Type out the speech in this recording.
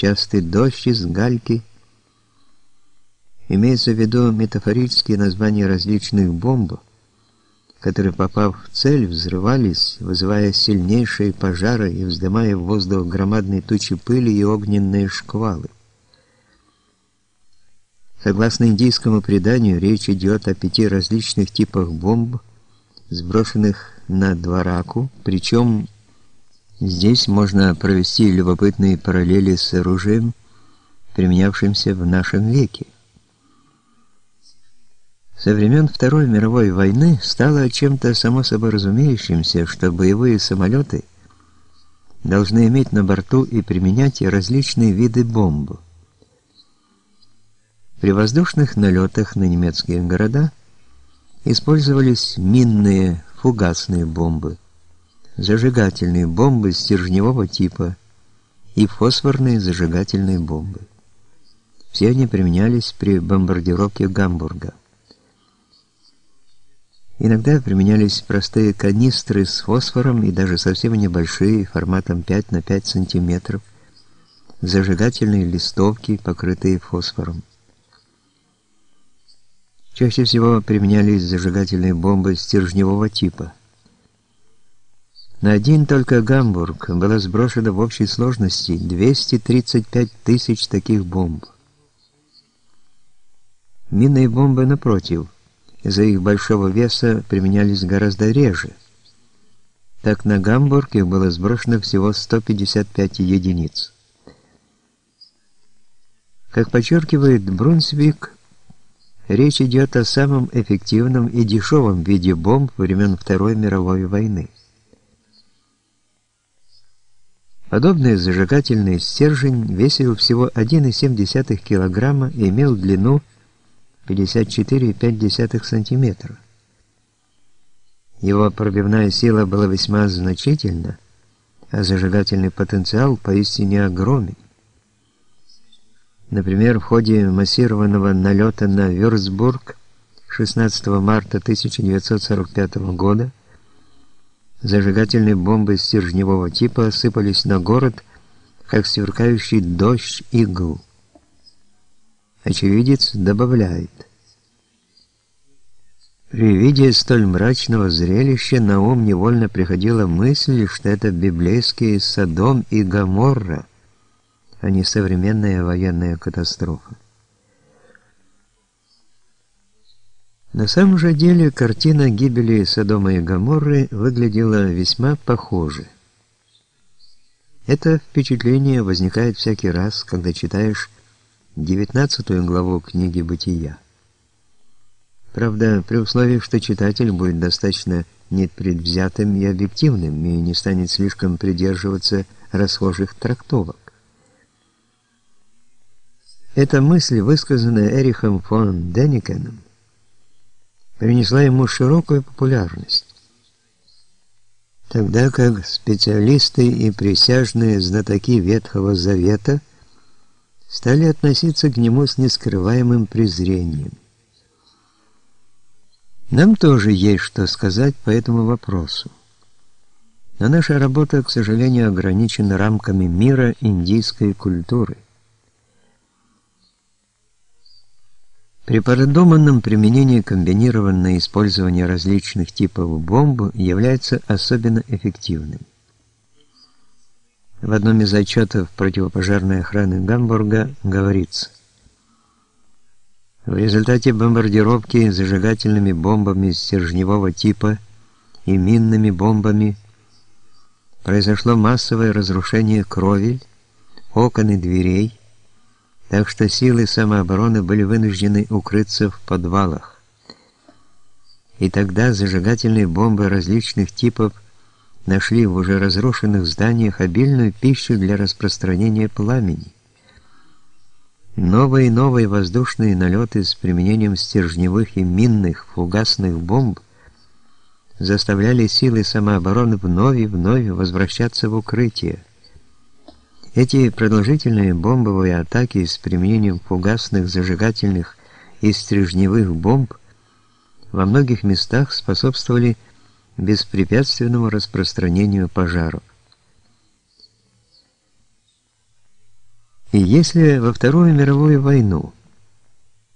частый дождь из гальки. Имеется в виду метафорические названия различных бомб, которые, попав в цель, взрывались, вызывая сильнейшие пожары и вздымая в воздух громадные тучи пыли и огненные шквалы. Согласно индийскому преданию, речь идет о пяти различных типах бомб, сброшенных на Двараку, причем здесь можно провести любопытные параллели с оружием, применявшимся в нашем веке. Со времен Второй мировой войны стало чем-то само собой разумеющимся, что боевые самолеты должны иметь на борту и применять различные виды бомб. При воздушных налетах на немецкие города использовались минные фугасные бомбы, зажигательные бомбы стержневого типа и фосфорные зажигательные бомбы. Все они применялись при бомбардировке Гамбурга. Иногда применялись простые канистры с фосфором и даже совсем небольшие, форматом 5 на 5 сантиметров, зажигательные листовки, покрытые фосфором. Чаще всего применялись зажигательные бомбы стержневого типа. На один только Гамбург было сброшено в общей сложности 235 тысяч таких бомб. Минные бомбы, напротив, из-за их большого веса применялись гораздо реже. Так на Гамбург их было сброшено всего 155 единиц. Как подчеркивает Брунсвик, речь идет о самом эффективном и дешевом виде бомб времен Второй мировой войны. Подобный зажигательный стержень весил всего 1,7 кг и имел длину 54,5 см. Его пробивная сила была весьма значительна, а зажигательный потенциал поистине огромен. Например, в ходе массированного налета на Вюрцбург 16 марта 1945 года зажигательные бомбы стержневого типа осыпались на город, как сверкающий дождь игл. Очевидец добавляет. При виде столь мрачного зрелища на ум невольно приходила мысль, что это библейские Содом и Гоморра, а не современная военная катастрофа. На самом же деле картина гибели Содома и Гоморры выглядела весьма похоже. Это впечатление возникает всякий раз, когда читаешь 19 главу книги Бытия. Правда, при условии, что читатель будет достаточно непредвзятым и объективным и не станет слишком придерживаться расхожих трактовок. Эта мысль, высказанная Эрихом фон Деникеном, принесла ему широкую популярность. Тогда как специалисты и присяжные знатоки Ветхого Завета – стали относиться к нему с нескрываемым презрением. Нам тоже есть что сказать по этому вопросу. Но наша работа, к сожалению, ограничена рамками мира индийской культуры. При продуманном применении комбинированное использование различных типов бомб является особенно эффективным. В одном из отчетов противопожарной охраны Гамбурга говорится, в результате бомбардировки зажигательными бомбами стержневого типа и минными бомбами произошло массовое разрушение кровель, окон и дверей, так что силы самообороны были вынуждены укрыться в подвалах. И тогда зажигательные бомбы различных типов нашли в уже разрушенных зданиях обильную пищу для распространения пламени. Новые и новые воздушные налеты с применением стержневых и минных фугасных бомб заставляли силы самообороны вновь и вновь возвращаться в укрытие. Эти продолжительные бомбовые атаки с применением фугасных, зажигательных и стержневых бомб во многих местах способствовали беспрепятственному распространению пожаров. И если во Вторую мировую войну